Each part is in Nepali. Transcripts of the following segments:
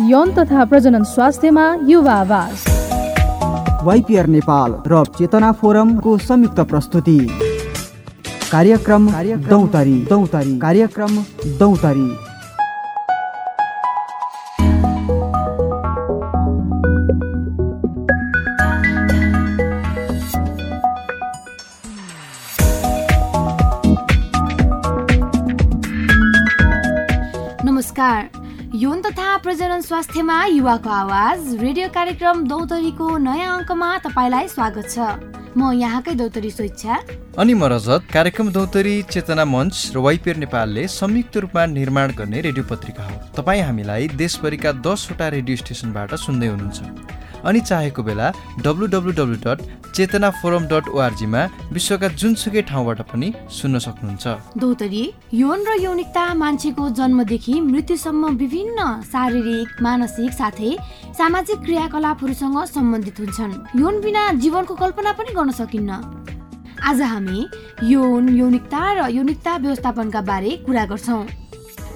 यौन तथा प्रजनन स्वास्थ्यमा युवा आवाज। वाइपिआर नेपाल र चेतना फोरमको संयुक्त प्रस्तुति। कार्यक्रम दौतरी दौतरी कार्यक्रम दौतरी। नमस्कार यौन तथा प्रजनन स्वास्थ्यमा युवाको आवाज रेडियो कार्यक्रम दौतरीको नयाँ अङ्कमा तपाईँलाई स्वागत छ। म यहाँकै दौतरी स्वेच्छा। अनि म रजत। कार्यक्रम दौतरी चेतना मञ्च र वाइपिएर नेपालले संयुक्त रूपमा निर्माण गर्ने रेडियो पत्रिका हो। तपाईँ हामीलाई देशभरिका दसवटा रेडियो स्टेसनबाट सुन्दै हुनुहुन्छ। अनि चाहेको बेला W W W dot Chetna forum dot ओआरजीमा विश्वका जुनसुकै ठाउँबाट पनि सुन्न सक्नुहुन्छ। दौतरी यौन र यौनिकता मान्छेको जन्मदेखि मृत्युसम्म विभिन्न शारीरिक मानसिक साथै सामाजिक क्रियाकलापहरूसँग सम्बन्धित हुन्छन्। यौन बिना जीवनको कल्पना पनि गर्न सकिन्न। आज हामी यौन यौनिकता र यौनिकता व्यवस्थापनका बारे कुरा गर्छौँ।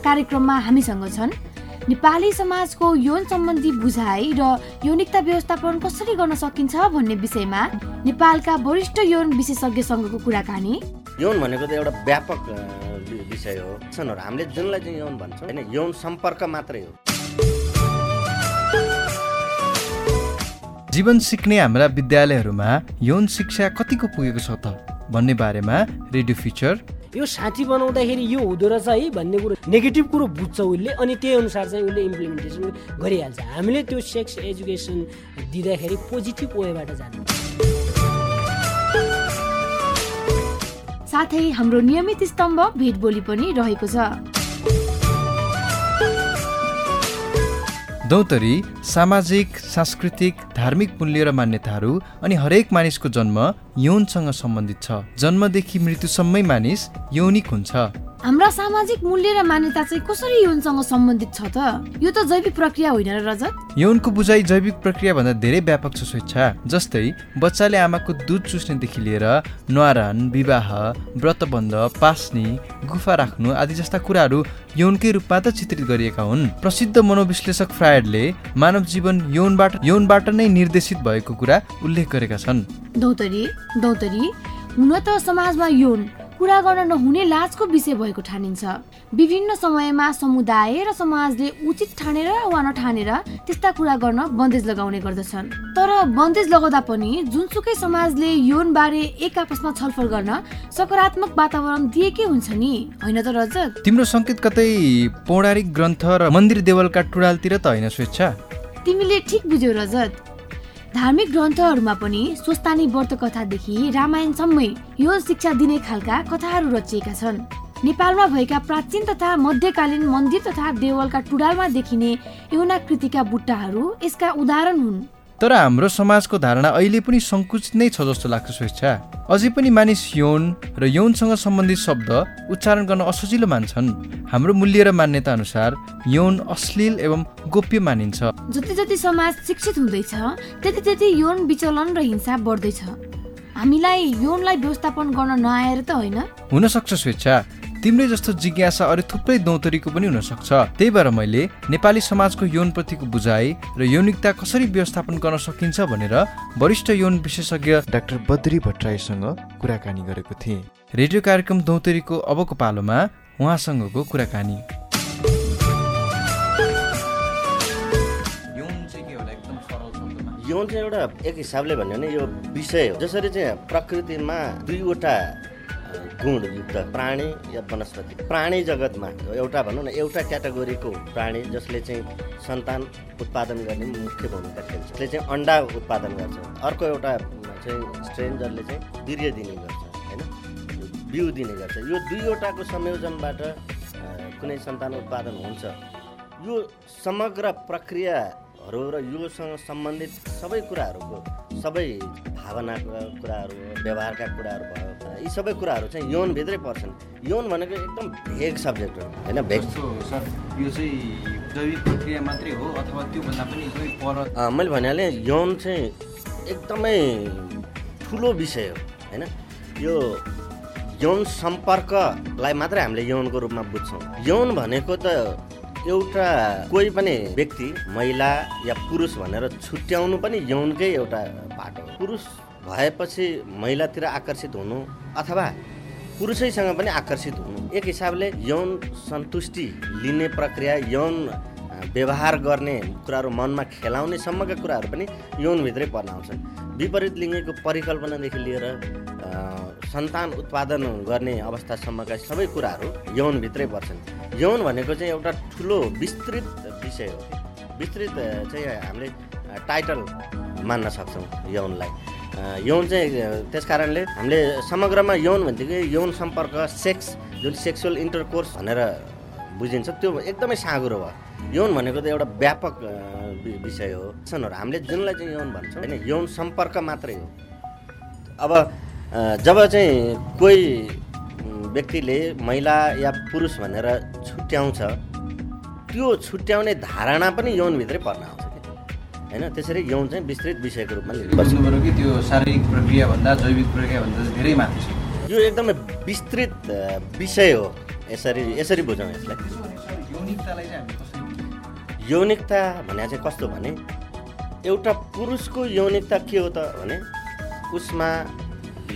कार्यक्रममा हामीसँग छन् नेपाली समाजको यौन सम्बन्धी बुझाइ र यौनिकता व्यवस्थापन कसरी गर्न सकिन्छ भन्ने विषयमा नेपालका वरिष्ठ यौन विशेषज्ञसँगको कुराकानी। यौन भनेको त एउटा व्यापक विषय हो। हामीले जुनलाई चाहिँ यौन भन्छौँ होइन यौन सम्पर्क मात्रै हो। जीवन सिक्ने हाम्रा विद्यालयहरूमा यौन शिक्षा कतिको पुगेको छ त भन्ने बारेमा रेडियो फिचर यो साथी बनाउँदाखेरि यो हुँदो रहेछ है भन्ने कुरो नेगेटिभ कुरो बुझ्छ उसले अनि त्यही अनुसार चाहिँ उसले इम्प्लिमेन्टेसन गरिहाल्छ। हामीले त्यो सेक्स एजुकेसन दिँदाखेरि पोजिटिभ वेबाट जानु साथै हाम्रो नियमित स्तम्भ भेटबोली पनि रहेको छ। दौतरी सामाजिक सांस्कृतिक धार्मिक मूल्य र मान्यताहरू अनि हरेक मानिसको जन्म यौनसँग सम्बन्धित छ। जन्मदेखि मृत्युसम्मै मानिस यौनिक हुन्छ। हाम्रा सामाजिक मूल्य र मान्यता चाहिँ कसरी यौनसँग सम्बन्धित छ त? यो त जैविक प्रक्रिया होइन र रजत? यौनको बुझाइ जैविक प्रक्रिया भन्दा धेरै व्यापक छ स्वेच्छा। जस्तै बच्चाले आमाको दुध चुस्नेदेखि लिएर न्वारान विवाह व्रतबन्ध पास्ने गुफा राख्नु आदि जस्ता कुराहरू यौनकै रूपमा त चित्रित गरिएका हुन्। प्रसिद्ध मनोविश्लेषक फ्रायडले मानव जीवन यौनबाट यौनबाट नै निर्देशित भएको कुरा उल्लेख गरेका छन्। दौतरी दौतरी हुन त समाजमा यौन कुरा गर्न नहुने लाजको विषय भएको ठानिन्छ। विभिन्न समयमा समुदाय र समाजले उचित ठानेर वा नठानेर त्यस्ता कुरा गर्न बन्देज लगाउने गर्दछन्। तर बन्देज लगाउँदा पनि जुनसुकै समाजले यौन बारे एक आपसमा छलफल गर्न सकारात्मक वातावरण दिएकै हुन्छ नि? होइन त रजत? तिम्रो सङ्केत कतै पौराणिक ग्रन्थ र मन्दिर देवलका टुडालतिर त होइन स्वेच्छा? तिमीले ठिक बुझ्यौ रजत। धार्मिक ग्रन्थहरूमा पनि स्वस्तानी व्रत कथादेखि रामायणसम्मै यो शिक्षा दिने खालका कथाहरू रचिएका छन्। नेपालमा भएका प्राचीन तथा मध्यकालीन मन्दिर तथा देवलका टुडालमा देखिने यौनाकृतिका बुट्टाहरू यसका उदाहरण हुन्। तर हाम्रो समाजको धारणा अहिले पनि सङ्कुचित नै छ जस्तो लाग्छ स्वेच्छा। अझै पनि मानिस यौन र यौनसँग सम्बन्धित शब्द उच्चारण गर्न असजिलो मान्छन्। हाम्रो मूल्य र मान्यता अनुसार यौन अश्लील एवं गोप्य मानिन्छ। जति जति समाज शिक्षित हुँदैछ त्यति त्यति यौन विचलन र हिंसा बढ्दैछ। हामीलाई यौनलाई व्यवस्थापन गर्न नआएर त होइन? हुन सक्छ स्वेच्छा। तिम्रै जस्तो जिज्ञासा अरू थुप्रै दौतरीको पनि हुनसक्छ। त्यही भएर मैले नेपाली समाजको यौनप्रतिको बुझाइ र यौनिकता कसरी व्यवस्थापन गर्न सकिन्छ भनेर वरिष्ठ यौन विशेषज्ञ डाक्टर बद्री भट्टराईसँग कुराकानी गरेको थिएँ। रेडियो कार्यक्रम दौतरीको अबको पालोमा उहाँसँगको कुराकानी। यौन चाहिँ एउटा एक हिसाबले भन्यो भने यो विषय हो। जसरी चाहिँ प्रकृतिमा दुईवटा गुणयुक्त प्राणी या वनस्पति। प्राणी जगतमा एउटा भनौँ न एउटा क्याटेगोरीको प्राणी जसले चाहिँ सन्तान उत्पादन गर्ने मुख्य भूमिका खेल्छ। त्यसले चाहिँ अन्डा उत्पादन गर्छ। अर्को एउटा चाहिँ स्ट्रेन जसले चाहिँ वीर्य दिने गर्छ होइन? बिउ दिने गर्छ। यो दुईवटाको संयोजनबाट कुनै सन्तान उत्पादन हुन्छ। यो समग्र प्रक्रियाहरू र योसँग सम्बन्धित सबै कुराहरूको सबै भावनाको कुराहरू व्यवहारका कुराहरू भयो। यी सबै कुराहरू चाहिँ यौनभित्रै पर्छन्। यौन भनेको एकदम भेग सब्जेक्ट हो होइन भेग? सर यो चाहिँ जैविक प्रक्रिया मात्रै हो अथवा त्योभन्दा पनि पर मैले भनिहालेँ यौन चाहिँ एकदमै ठुलो विषय हो होइन? यो यौन सम्पर्कलाई मात्रै हामीले यौनको रूपमा बुझ्छौँ। यौन भनेको त एउटा कोही पनि व्यक्ति महिला या पुरुष भनेर छुट्याउनु पनि यौनकै एउटा बाटो हो। पुरुष भएपछि महिलातिर आकर्षित हुनु अथवा पुरुषैसँग पनि आकर्षित हुनु एक हिसाबले यौन सन्तुष्टि लिने प्रक्रिया यौन व्यवहार गर्ने कुराहरू मनमा खेलाउने सम्मका कुराहरू पनि यौनभित्रै पर्न आउँछन्। विपरीत लिङ्गको परिकल्पनादेखि लिएर सन्तान उत्पादन गर्ने अवस्थासम्मका सबै कुराहरू यौनभित्रै पर्छन्। यौन भनेको चाहिँ एउटा ठुलो विस्तृत विषय हो। विस्तृत चाहिँ हामीले टाइटल मान्न सक्छौँ यौनलाई। यौन चाहिँ त्यस कारणले हामीले समग्रमा यौन भनेदेखि यौन सम्पर्क सेक्स जुन सेक्सुअल इन्टरकोर्स भनेर बुझिन्छ त्यो एकदमै साँगुरो भयो। यौन भनेको त एउटा व्यापक विषय हो। हामीले जुनलाई चाहिँ यौन भन्छौँ होइन यौन सम्पर्क मात्रै हो। अब जब चाहिँ कोही व्यक्तिले महिला या पुरुष भनेर छुट्याउँछ त्यो छुट्याउने धारणा पनि यौनभित्रै पर्न आउँछ। होइन त्यसरी यौन चाहिँ विस्तृत विषयको रूपमा लिनुपर्छ कि त्यो शारीरिक प्रक्रियाभन्दा जैविक प्रक्रियाभन्दा धेरै माथि छ। यो एकदमै विस्तृत विषय हो यसरी यसरी बुझौँ यसलाई? यौनिकता भने चाहिँ कस्तो भने एउटा पुरुषको यौनिकता के हो त भने उसमा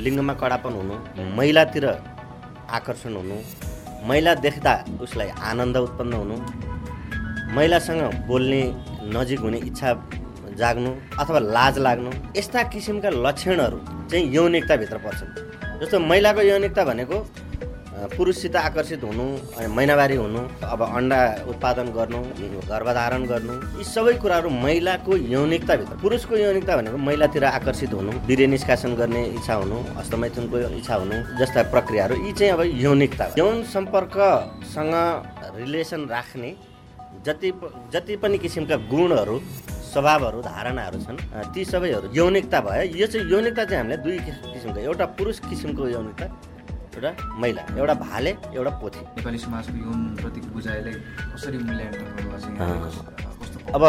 लिङ्गमा कडापन हुनु महिलातिर आकर्षण हुनु महिला देख्दा उसलाई आनन्द उत्पन्न हुनु महिलासँग बोल्ने नजिक हुने इच्छा जाग्नु अथवा लाज लाग्नु यस्ता किसिमका लक्षणहरू चाहिँ यौनिकताभित्र पर्छन् जस्तो महिलाको यौनिकता भनेको पुरुषसित आकर्षित हुनु अनि महिनावारी हुनु अब अन्डा उत्पादन गर्नु गर्भधारण गर्नु यी सबै कुराहरू महिलाको यौनिकताभित्र पुरुषको यौनिकता भनेको महिलातिर आकर्षित हुनु वीर्य निष्कासन गर्ने इच्छा हुनु हस्तमैथुनको इच्छा हुनु जस्ता प्रक्रियाहरू यी चाहिँ अब यौनिकता। यौन सम्पर्कसँग रिलेसन राख्ने जति जति पनि किसिमका गुणहरू स्वभावहरू धारणाहरू छन्। ती सबैहरू यौनिकता भयो। यो चाहिँ यौनिकता चाहिँ हामीले दुई किस- किसिमको एउटा पुरुष किसिमको यौनिकता एउटा महिला एउटा भाले एउटा पोथी। नेपाली समाजको यौन प्रतिको बुझाइलाई कसरी अब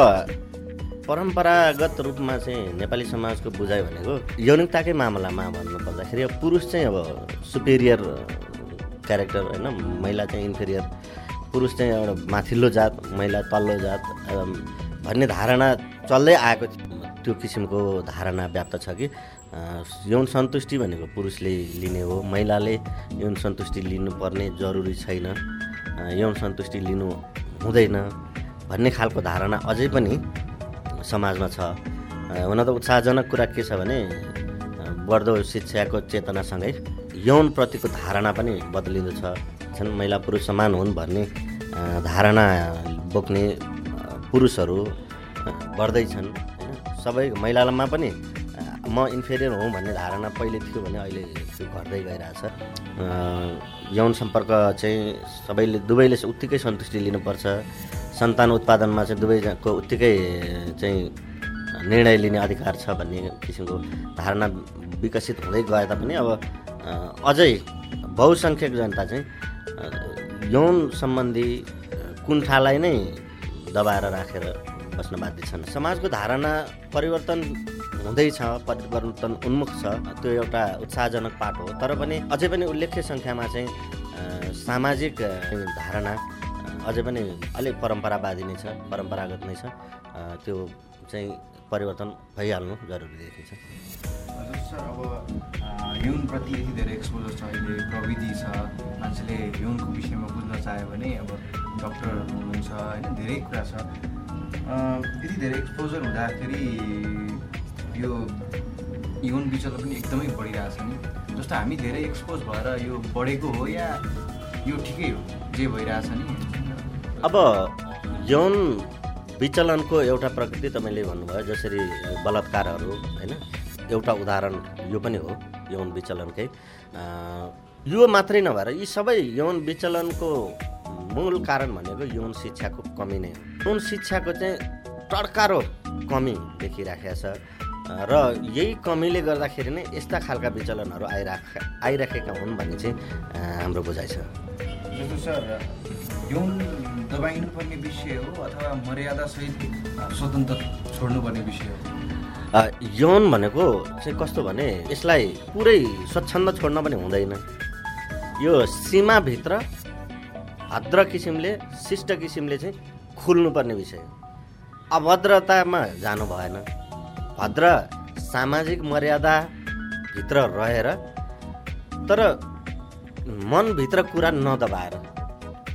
परम्परागत रूपमा चाहिँ नेपाली समाजको बुझाइ भनेको यौनिकताकै मामलामा भन्नु पर्दाखेरि अब पुरुष चाहिँ अब सुपेरियर क्यारेक्टर होइन महिला चाहिँ इन्फेरियर। पुरुष चाहिँ एउटा माथिल्लो जात महिला तल्लो जात भन्ने धारणा चल्दै आएको त्यो किसिमको धारणा व्याप्त छ कि यौन सन्तुष्टि भनेको पुरुषले लिने हो महिलाले यौन सन्तुष्टि लिनुपर्ने जरुरी छैन यौन सन्तुष्टि लिनु हुँदैन भन्ने खालको धारणा अझै पनि समाजमा छ। हुन त उत्साहजनक कुरा के छ भने बढ्दो शिक्षाको चेतनासँगै यौनप्रतिको धारणा पनि बदलिँदो छ। महिला पुरुष समान हुन् भन्ने धारणा बोक्ने पुरुषहरू बढ्दैछन् होइन? सबै महिलामा पनि म इन्फेरियर हुँ भन्ने धारणा पहिले थियो भने अहिले त्यो घट्दै गइरहेछ। यौन सम्पर्क चाहिँ सबैले दुवैले उत्तिकै सन्तुष्टि लिनुपर्छ। सन्तान उत्पादनमा चाहिँ दुवैको उत्तिकै चाहिँ निर्णय लिने अधिकार छ भन्ने किसिमको धारणा विकसित हुँदै गए तापनि अब अझै बहुसङ्ख्यक जनता चाहिँ यौन सम्बन्धी कुण्ठालाई नै दबाएर राखेर बस्न बाध्य छन्। समाजको धारणा परिवर्तन हुँदैछ परिवर्तन उन्मुख छ त्यो एउटा उत्साहजनक पाठ हो। तर पनि अझै पनि उल्लेख्य सङ्ख्यामा चाहिँ सामाजिक धारणा अझै पनि अलिक परम्परावादी नै छ परम्परागत नै छ। त्यो चाहिँ परिवर्तन भइहाल्नु जरुरी देखिन्छ सर अब अ, यौनप्रति यति धेरै एक्सपोजर छ अहिले प्रविधि छ मान्छेले यौनको विषयमा बुझ्न चाह्यो भने अब डक्टरहरू हुनुहुन्छ होइन धेरै कुरा छ। यति धेरै एक्सपोजर हुँदाखेरि यो यौन विचलन पनि एकदमै बढिरहेछ नि। जस्तो हामी धेरै एक्सपोज भएर यो बढेको हो या यो ठिकै हो जे भइरहेछ नि। अब यौन विचलनको एउटा प्रकृति तपाईँले भन्नुभयो जसरी बलात्कारहरू होइन? एउटा उदाहरण यो पनि हो यौन विचलनकै। यो मात्रै नभएर यी सबै यौन विचलनको मूल कारण भनेको यौन शिक्षाको कमी नै हो। यौन शिक्षाको चाहिँ टड्कारो कमी देखिराखेको छ। र यही कमीले गर्दाखेरि नै यस्ता खालका विचलनहरू आइराख आइराखेका हुन् भन्ने चाहिँ हाम्रो बुझाइ छ। यौन दबाइनुपर्ने विषय हो अथवा मर्यादासहित अ, स्वतन्त्र छोड्नुपर्ने विषय हो? यौन भनेको चाहिँ कस्तो भने यसलाई पुरै स्वच्छन्द छोड्न पनि हुँदैन। यो सीमाभित्र भद्र किसिमले शिष्ट किसिमले चाहिँ खुल्नुपर्ने विषय हो। अभद्रतामा जानु भएन। भद्र सामाजिक मर्यादाभित्र रहेर तर मनभित्र कुरा नदबाएर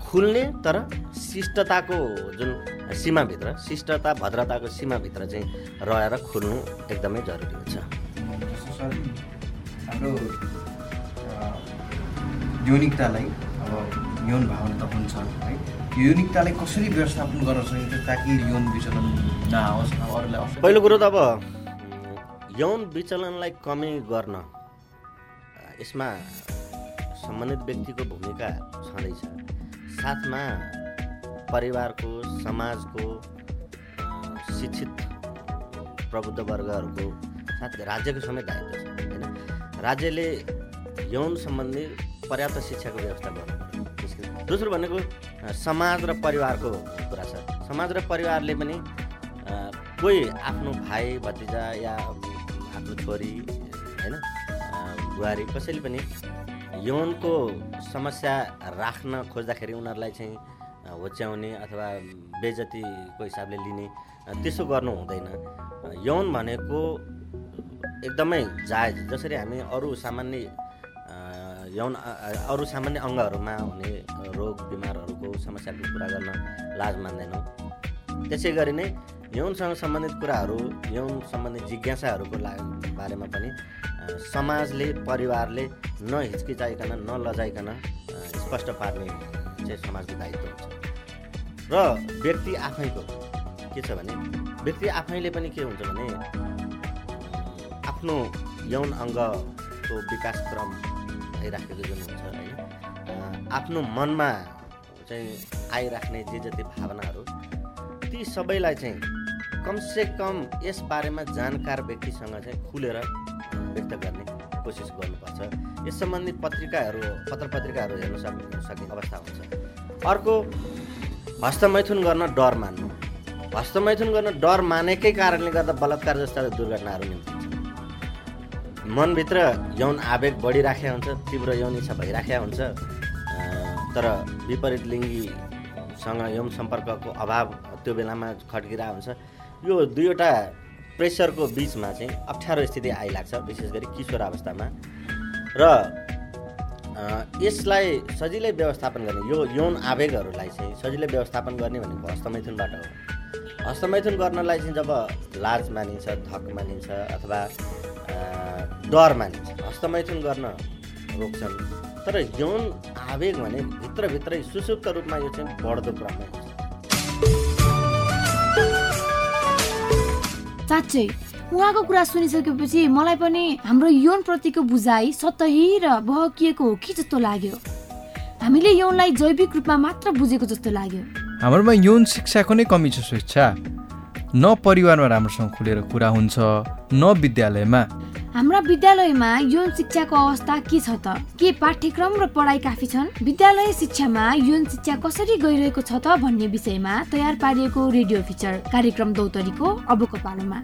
खुल्ने तर शिष्टताको जुन सीमाभित्र शिष्टता भद्रताको सीमाभित्र चाहिँ रहेर खुल्नु एकदमै जरुरी हुन्छ। हाम्रो यौनिकतालाई अब यौन भावना त हुन्छ है। यौनिकतालाई कसरी व्यवस्थापन गर्न सकिन्छ ताकि यौन विचलन नआओस् अरूलाई पहिलो कुरो त अब यौन विचलनलाई कमी गर्न यसमा सम्बन्धित व्यक्तिको भूमिका छँदैछ। साथमा परिवारको समाजको शिक्षित प्रबुद्ध वर्गहरूको साथ राज्यको समेत दायित्व छ होइन? राज्यले यौन सम्बन्धी पर्याप्त शिक्षाको व्यवस्था गर्नु पर्यो। दोस्रो भनेको समाज र परिवारको कुरा छ। समाज र परिवारले पनि कोही आफ्नो भाइ भतिजा या आफ्नो छोरी होइन? बुहारी कसैले पनि यौनको समस्या राख्न खोज्दाखेरि उनीहरूलाई चाहिँ होच्याउने अथवा बेजतीको हिसाबले लिने त्यसो गर्नु हुँदैन। यौन भनेको एकदमै जायज जसरी हामी अरू सामान्य यौन अरू सामान्य अङ्गहरूमा हुने रोग बिमारहरूको समस्याको कुरा गर्न लाज मान्दैनौँ। त्यसै गरी नै यौनसँग सम्बन्धित कुराहरू यौन सम्बन्धी जिज्ञासाहरूको ला बारेमा पनि समाजले परिवारले नहिचकिचाइकन नलजाइकन स्पष्ट पार्ने चाहिँ समाजको दायित्व हुन्छ। र व्यक्ति आफैको के छ भने व्यक्ति आफैले पनि के हुन्छ भने आफ्नो यौन अङ्गको विकास क्रम भइराखेको जुन हुन्छ होइन अ, आफ्नो मनमा चाहिँ आइराख्ने जे जति भावनाहरू ती सबैलाई चाहिँ कमसे कम यस बारेमा जानकार व्यक्तिसँग चाहिँ खुलेर व्यक्त गर्ने कोसिस गर्नुपर्छ। यस सम्बन्धी पत्रिकाहरू पत्र पत्रिकाहरू हेर्न सक् सक्ने अवस्था हुन्छ। अर्को हस्तमैथुन गर्न डर मान्नु। हस्तमैथुन गर्न डर मानेकै कारणले गर्दा बलात्कार जस्ता दुर्घटनाहरू निम्तिन्छ मनभित्र यौन आवेग बढिराखेको हुन्छ तीव्र यौन इच्छा भइराखेको हुन्छ तर विपरीत लिङ्गीसँग यौन सम्पर्कको अभाव त्यो बेलामा खड्किरहेको हुन्छ। यो दुईवटा प्रेसरको बिचमा चाहिँ अप्ठ्यारो स्थिति आइलाग्छ विशेष गरी किशोर अवस्थामा र यसलाई सजिलै व्यवस्थापन गर्ने यो यौन आवेगहरूलाई चाहिँ सजिलै व्यवस्थापन गर्ने भनेको हस्तमैथुनबाट हो। हस्तमैथुन गर्नलाई चाहिँ जब लाज मानिन्छ धक मानिन्छ अथवा डर मानिन्छ हस्तमैथुन गर्न रोक्छन्। तर यौन आवेग भने भित्रभित्रै सुसुप्त रूपमा यो चाहिँ बढ्दो क्रममै साँच्चै। उहाँको कुरा सुनिसकेपछि मलाई पनि हाम्रो यौन प्रतिको बुझाइ सतही र बहकिएको हो कि जस्तो लाग्यो। हामीले यौनलाई जैविक रूपमा मात्र बुझेको जस्तो लाग्यो। हाम्रोमा यौन शिक्षाको नै कमी छ स्वेच्छा। न परिवारमा राम्रोसँग खुलेर कुरा हुन्छ न विद्यालयमा। हाम्रा विद्यालयमा यौन शिक्षाको अवस्था के छ त? के पाठ्यक्रम र पढाइ काफी छन्? विद्यालय शिक्षामा यौन शिक्षा कसरी गइरहेको छ त भन्ने विषयमा तयार पारिएको रेडियो फिचर कार्यक्रम दौतरीको अबको पालोमा।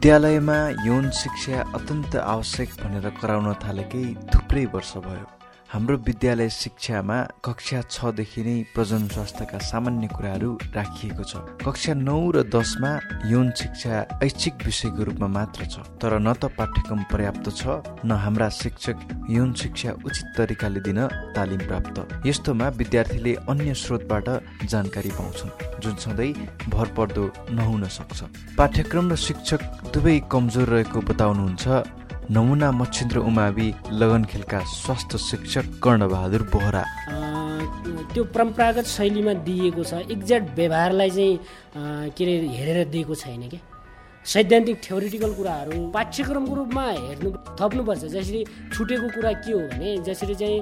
विद्यालयमा यौन शिक्षा अत्यन्त आवश्यक भनेर कराउन थालेकै थुप्रै वर्ष भयो। हाम्रो विद्यालय शिक्षामा कक्षा छदेखि नै प्रजन स्वास्थ्यका सामान्य कुराहरू राखिएको छ। कक्षा नौ र दसमा यौन शिक्षा ऐच्छिक विषयको रूपमा मात्र छ तर न त पाठ्यक्रम पर्याप्त छ न हाम्रा शिक्षक यौन शिक्षा उचित तरिकाले दिन तालिम प्राप्त। यस्तोमा विद्यार्थीले अन्य स्रोतबाट जानकारी पाउँछन् जुन सधैँ भरपर्दो नहुन सक्छ। पाठ्यक्रम र शिक्षक दुवै कमजोर रहेको बताउनुहुन्छ नमुना मच्छिन्द्र उमावि लगनखेलका स्वास्थ्य शिक्षक कर्णबहादुर बोहरा। त्यो परम्परागत शैलीमा दिइएको छ एक्ज्याक्ट व्यवहारलाई चाहिँ के अरे हेरेर दिएको छैन क्या सैद्धान्तिक थ्योरिटिकल कुराहरू पाठ्यक्रमको रूपमा हेर्नु थप्नुपर्छ। जसरी छुटेको कुरा के हो भने जसरी चाहिँ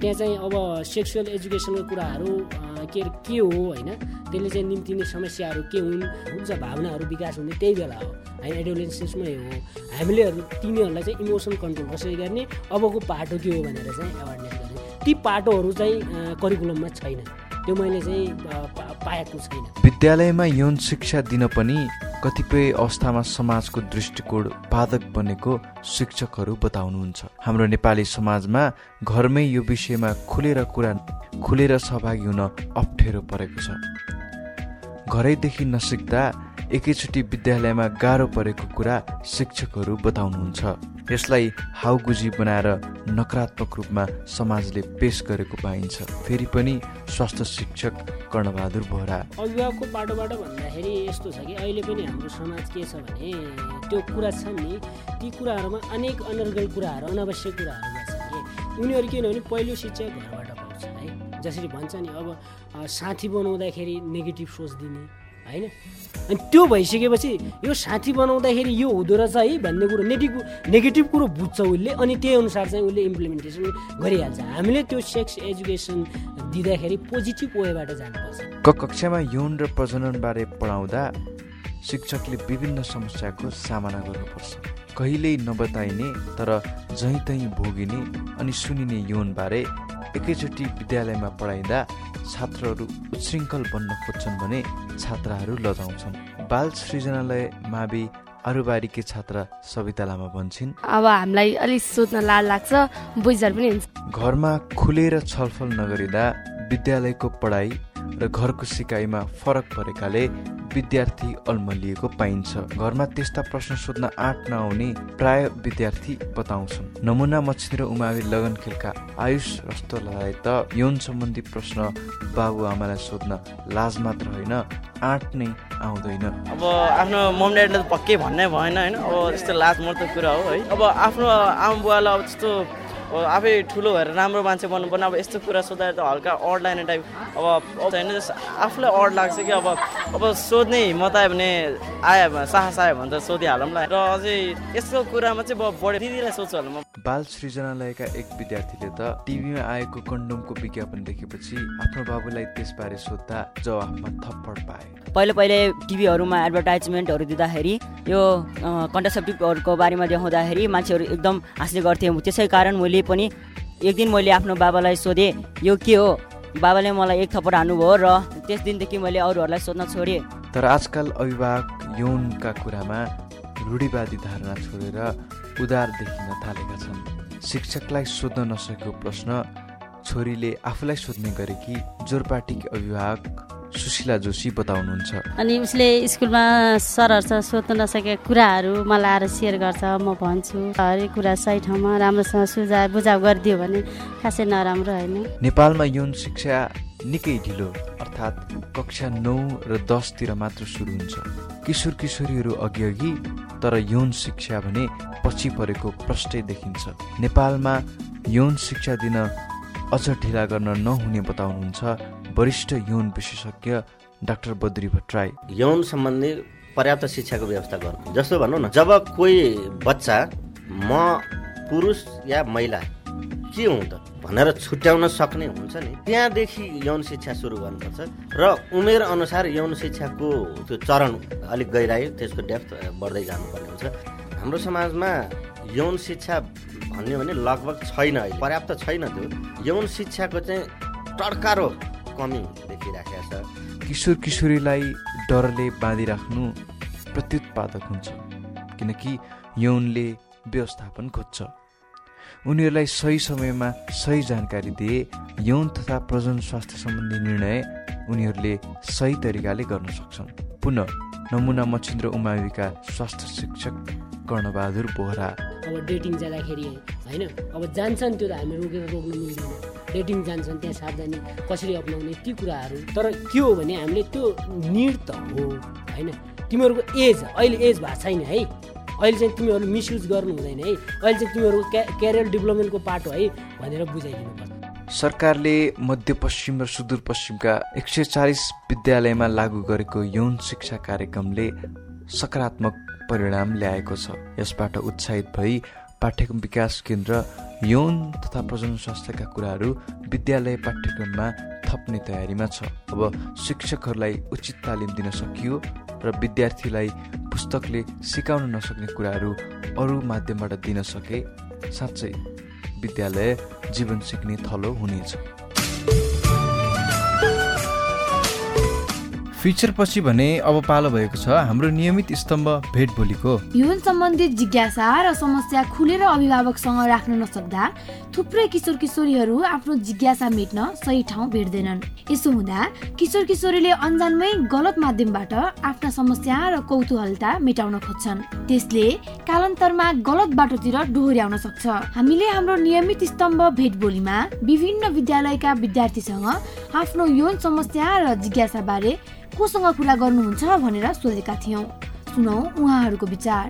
त्यहाँ चाहिँ अब सेक्सुअल एजुकेसनको कुराहरू के के हो होइन त्यसले चाहिँ निम्तिने समस्याहरू के हुन् हुन्छ भावनाहरू विकास हुने त्यही बेला हो। होइन एडोलेन्सेन्समै हो। हामीलेहरू तिनीहरूलाई चाहिँ इमोसन कन्ट्रोल कसरी गर्ने अबको पाटो के हो भनेर चाहिँ एवारनेस गर्ने। ती पाटोहरू चाहिँ करिकुलममा छैन। त्यो मैले चाहिँ पाएको छैन विद्यालयमा यौन शिक्षा दिन पनि कतिपय अवस्थामा समाजको दृष्टिकोण बाधक बनेको शिक्षकहरू बताउनुहुन्छ। हाम्रो नेपाली समाजमा घरमै यो विषयमा खुलेर कुरा खुलेर सहभागी हुन अप्ठ्यारो परेको छ। घरैदेखि नसिक्दा एकैचोटि विद्यालयमा गाह्रो परेको कुरा शिक्षकहरू बताउनुहुन्छ। यसलाई हाउगुजी बनाएर नकारात्मक रूपमा समाजले पेश गरेको पाइन्छ। फेरि पनि स्वास्थ्य शिक्षक कर्णबहादुर बोहरा अभिभावकको पाटोबाट भन्दाखेरि यस्तो छ कि अहिले पनि हाम्रो समाज के छ भने त्यो कुरा छन् नि ती कुराहरूमा अनेक अनर्गल कुराहरू अनावश्यक कुराहरू छन् कि। उनीहरू के भने पहिलो शिक्षा घरबाट पाउँछ है। जसरी भन्छ नि अब साथी बनाउँदाखेरि नेगेटिभ सोच दिने होइन? अनि त्यो भइसकेपछि यो साथी बनाउँदाखेरि यो हुँदो रहेछ है भन्ने कुरो नेगेटिभ नेगेटिभ कुरो बुझ्छ उसले अनि त्यही अनुसार चाहिँ उसले इम्प्लिमेन्टेसन गरिहाल्छ। हामीले त्यो सेक्स एजुकेसन दिँदाखेरि पोजिटिभ वेबाट जानुपर्छ। कक्षामा यौन र प्रजननबारे पढाउँदा शिक्षकले विभिन्न समस्याको सामना गर्नुपर्छ। कहिल्यै नबताइने तर जहीँ तहीँ भोगिने अनि सुनिने यौनबारे एकैचोटि विद्यालयमा पढाइँदा छात्रहरू उच्छृङ्खल बन्न खोज्छन् भने छात्राहरू लजाउँछन्। बाल सृजनालय मावि अरूबारीकी छात्रा सविता लामा भन्छन् अब हामीलाई अलिक सोध्न लाज लाग्छ बुझार पनि हुन्छ। घरमा खुलेर छलफल नगरिँदा विद्यालयको पढाइ र घरको सिकाइमा फरक परेकाले विद्यार्थी अल्मलिएको पाइन्छ। घरमा त्यस्ता प्रश्न सोध्न आँट नआउने प्राय विद्यार्थी बताउँछन्। नमुना मच्छिन्द्र उमावि लगन खेलका आयुष रस्तोलाई त यौन सम्बन्धी प्रश्न बाबुआमालाई सोध्न लाज मात्र होइन आँट नै आउँदैन। अब आफ्नो मम ड्याडीले त पक्कै भन्नै भएन होइन अब त्यस्तो लाज मर्दो कुरा हो है। अब आफ्नो आमा बुवालाई अब त्यस्तो आफै ठुलो भएर राम्रो मान्छे बन्नुपर्ने अब यस्तो कुरा सोद्धा त हल्का अड लाग्ने टाइप अब होइन आफूलाई अड लाग्छ कि अब अब सोध्ने हिम्मत आयो भने आयो साहस आयो भने त सोधिहालौँला र अझै यस्तो कुरामा चाहिँ बढी दिदीलाई सोध्छु होला म। बाल सृजनालयका एक विद्यार्थीले त टिभीमा आएको कन्डोमको विज्ञापन देखेपछि आफ्नो बाबुलाई त्यसबारे सोद्धा जवाफमा थप्पड पाए। पहिले पहिले टिभीहरूमा एडभर्टाइजमेन्टहरू दिँदाखेरि यो कन्ट्रासेप्टिभहरूको बारेमा देखाउँदाखेरि मान्छेहरू एकदम हाँस्ने गर्थे त्यसै कारण मैले मैले पनि एक दिन मैले आफ्नो बाबालाई सोधेँ यो के हो? बाबाले मलाई एक थप्पड हान्नुभयो र त्यस दिनदेखि मैले अरूहरूलाई सोध्न छोडेँ। तर आजकल अभिभावक यौनका कुरामा रूढिवादी धारणा छोडेर उदार देखिन थालेका छन्। शिक्षकलाई सोध्न नसकेको प्रश्न छोरीले आफूलाई सोध्ने गरेकी जोरपाटीकी अभिभावक सुशीला जोशी बताउनुहुन्छ। अनि उसले स्कुलमा सरहरूसँग सोध्न नसकेका कुराहरू मलाई आएर सेयर गर्छ म भन्छु। हरेक कुरा सही ठाउँमा राम्रोसँग सुझाव बुझाव गरिदियो भने खासै नराम्रो होइन। नेपालमा यौन शिक्षा निकै ढिलो अर्थात् कक्षा नौ र दसतिर मात्र सुरु हुन्छ। किशोर किशोरीहरू अघि अघि तर यौन शिक्षा भने पछि परेको प्रष्टै देखिन्छ। नेपालमा यौन शिक्षा दिन अझ ढिला गर्न नहुने बताउनुहुन्छ वरिष्ठ यौन विशेषज्ञ डाक्टर बद्री भट्टराई यौन सम्बन्धी पर्याप्त शिक्षाको व्यवस्था गर्नु। जस्तो भनौँ न जब कोही बच्चा म पुरुष या महिला के हुँ त? भनेर छुट्याउन सक्ने हुन्छ नि त्यहाँदेखि यौन शिक्षा सुरु गर्नुपर्छ र उमेर अनुसार यौन शिक्षाको त्यो चरण अलिक गहिरायो त्यसको डेप्थ बढ्दै जानुपर्ने हुन्छ। हाम्रो समाजमा यौन शिक्षा भन्यो भने लगभग छैन पर्याप्त छैन त्यो। यौन शिक्षाको चाहिँ टर्कारो कमी देखिराखेको छ। किशोर किशोरीलाई डरले बाँधिराख्नु प्रत्युत्पादक हुन्छ किनकि यौनले व्यवस्थापन खोज्छ। उनीहरूलाई सही समयमा सही जानकारी दिए यौन तथा प्रजन स्वास्थ्य सम्बन्धी निर्णय उनीहरूले सही तरिकाले गर्न सक्छन्। पुनः नमुना मच्छिन्द्र उमाविका स्वास्थ्य शिक्षक कर्णबहादुर बोहरा। अब डेटिङ जाँदाखेरि होइन? अब जान्छन् त्यो त हामी रोकेर रोक्नु मिल्दैन। डेटिङ जान्छन् त्यहाँ सावधानी कसरी अप्नाउने ती कुराहरू। तर के हो भने हामीले त्यो निड त हो होइन? तिमीहरूको एज अहिले एज भएको छैन है। अहिले चाहिँ तिमीहरू मिसयुज गर्नु हुँदैन है। अहिले चाहिँ तिमीहरू क्या क्यारियर डेभलपमेन्टको पार्ट हो है भनेर बुझाइदिनु पर्छ। सरकारले मध्यपश्चिम र सुदूरपश्चिमका एक सय चालिस विद्यालयमा लागू गरेको यौन शिक्षा कार्यक्रमले सकारात्मक परिणाम ल्याएको छ। यसबाट उत्साहित भई पाठ्यक्रम विकास केन्द्र यौन तथा प्रजन स्वास्थ्यका कुराहरू विद्यालय पाठ्यक्रममा थप्ने तयारीमा छ। अब शिक्षकहरूलाई उचित तालिम दिन सकियो र विद्यार्थीलाई पुस्तकले सिकाउन नसक्ने कुराहरू अरू माध्यमबाट दिन सके। साँच्चै विद्यालय जीवन सिक्ने थलो हुनेछ। फिचर पछि भने अब पालो भएको छ हाम्रो नियमित स्तम्भ भेट बोलीको। यौन सम्बन्धित जिज्ञासा र समस्या खुलेर अभिभावकसँग राख्न नसक्दा थुप्रै किशोर किशोरीहरू आफ्नो जिज्ञासा मेट्न सही ठाउँ भेट्दैनन्। यसो हुँदा किशोर किशोरीले अन्जानमै गलत माध्यमबाट आफ्ना समस्या र कौतूहलता मेटाउन खोज्छन्। त्यसले कालान्तरमा गलत बाटोतिर डोहोर्याउन सक्छ। हामीले हाम्रो नियमित स्तम्भ भेट बोलीमा विभिन्न विद्यालयका विद्यार्थीसँग आफ्नो यौन समस्या र जिज्ञासा बारे कोसँग कुरा गर्नुहुन्छ भनेर सोधेका थियौँ। सुनौ उहाँहरूको विचार।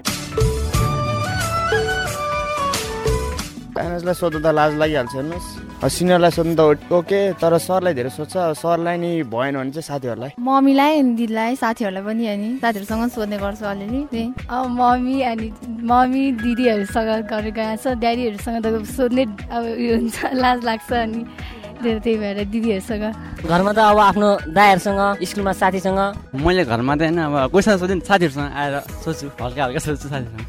प्यारेन्ट्सलाई सोध्दा त लाज लागिहाल्छ हेर्नुहोस्। सिनियरलाई सोध्नु त ओके तर सरलाई धेरै सोध्छ। सरलाई नि भएन भने चाहिँ साथीहरूलाई। मम्मीलाई अनि दिदीलाई साथीहरूलाई पनि अनि साथीहरूसँग सोध्ने गर्छु अलिअलि त्यही अब मम्मी अनि मम्मी दिदीहरूसँग गरेर गएको छ ड्याडीहरूसँग त सोध्ने अब उयो हुन्छ लाज लाग्छ अनि। त्यही भएर दिदीहरूसँग। घरमा त अब आफ्नो दाईहरूसँग स्कुलमा साथीसँग। मैले घरमा त होइन अब कोहीसँग सोधेँ साथीहरूसँग आएर सोध्छु हल्का हल्का सोध्छु साथीहरूसँग।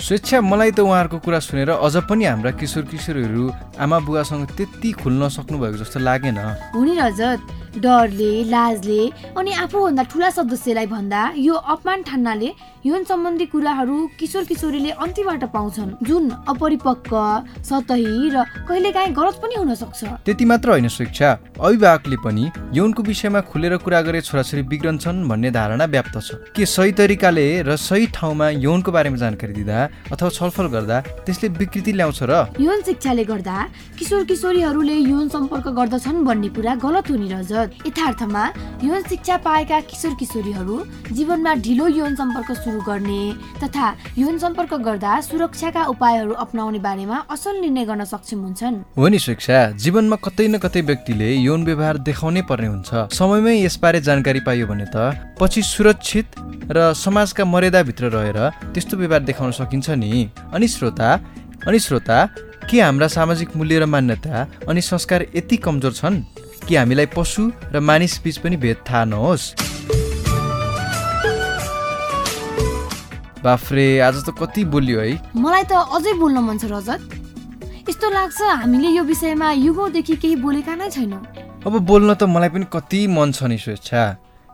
स्वेच्छा मलाई त उहाँहरूको कुरा सुनेर अझ पनि हाम्रा किशोर किशोरीहरू आमा बुवासँग त्यति खुल्न सक्नुभएको जस्तो लागेन। हो नि रजत डरले लाजले अनि आफूभन्दा ठुला सदस्यलाई भन्दा यो अपमान ठान्नाले यौन सम्बन्धी कुराहरू किशोर किशोरीले अन्तिबाट पाउँछन्। जुन अपरिपक्व सतही र कहिलेकाहीँ गलत पनि हुन सक्छ। त्यति मात्र होइन शिक्षा। अभिभावकले पनि यौनको विषयमा खुलेर कुरा गरे छोराछोरी बिग्रन्छन् भन्ने धारणा व्याप्त छ। के सही तरिकाले र सही ठाउँमा यौनको बारेमा जानकारी दिँदा अथवा छलफल गर्दा त्यसले विकृति ल्याउँछ र? यौन शिक्षाले गर्दा किशोर किशोरीहरूले यौन सम्पर्क गर्दछन् भन्ने कुरा गलत हो नि यथार्थमा यौन शिक्षा पाएका किशोर किशोरीहरू जीवनमा ढिलो यौन सम्पर्क सुरु गर्ने तथा यौन सम्पर्क गर्दा सुरक्षाका उपायहरू अप्नाउने बारेमा असल निर्णय गर्न सक्षम हुन्छन्। हो नि शिक्षा जीवनमा कतै न कतै व्यक्तिले यौन व्यवहार देखाउनै पर्ने हुन्छ। समयमै यसबारे जानकारी पाइयो भने त पछि सुरक्षित र समाजका मर्यादाभित्र रहेर त्यस्तो व्यवहार देखाउन सकिन्छ नि। अनि श्रोता अनि श्रोता के हाम्रा सामाजिक मूल्य र मान्यता अनि संस्कार यति कमजोर छन्? कि हामीलाई पशु र मानिस बिच पनि भेद थाहा नहोस्। बाफ्रे आज त कति बोलियो है? मलाई त अझै बोल्न मन छ रजत। यस्तो लाग्छ हामीले यो विषयमा युगौँदेखि केही बोलेका नै छैनौँ। अब बोल्न त मलाई पनि कति मन छ नि स्वेच्छा।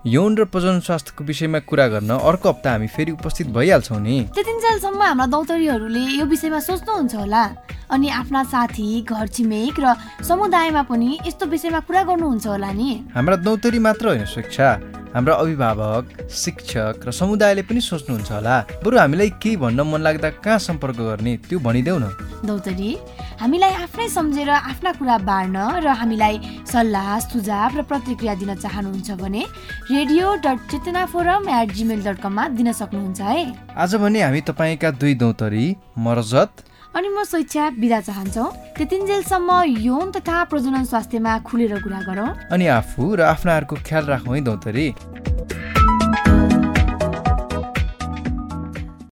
यौन र प्रजन स्वास्थ्यको विषयमा कुरा गर्न अर्को हप्ता हामी फेरि उपस्थित भइहाल्छौँ नि। त्यतिन्जेलसम्म हाम्रा दौतरीहरूले यो विषयमा सोच्नुहुन्छ होला। अनि आफ्ना साथी घर छिमेक र समुदायमा पनि यस्तो विषयमा कुरा गर्नुहुन्छ होला नि। हाम्रा दौतरी मात्र होइन शिक्षा। हाम्रा अभिभावक शिक्षक र समुदायले पनि सोच्नुहुन्छ होला। बरु हामीलाई केही भन्न मन लाग्दा कहाँ सम्पर्क गर्ने त्यो भनिदेऊ न। दौतरी हामीलाई आफ्नै सम्झेर आफ्ना कुरा बाँड्न र हामीलाई सल्लाह सुझाव र प्रतिक्रिया दिन चाहनुहुन्छ भने radio dot Chetna forum at Gmail dot कममा दिन सक्नुहुन्छ है। आज भने हामी तपाईँका दुई दौतरी मरजत अनि म स्वेच्छा बिदा चाहन्छौँ। त्यतिन्जेलसम्म यौन तथा प्रजनन स्वास्थ्यमा खुलेर कुरा गरौँ। अनि आफू र आफ्नाहरूको ख्याल राखौँ है दौतरी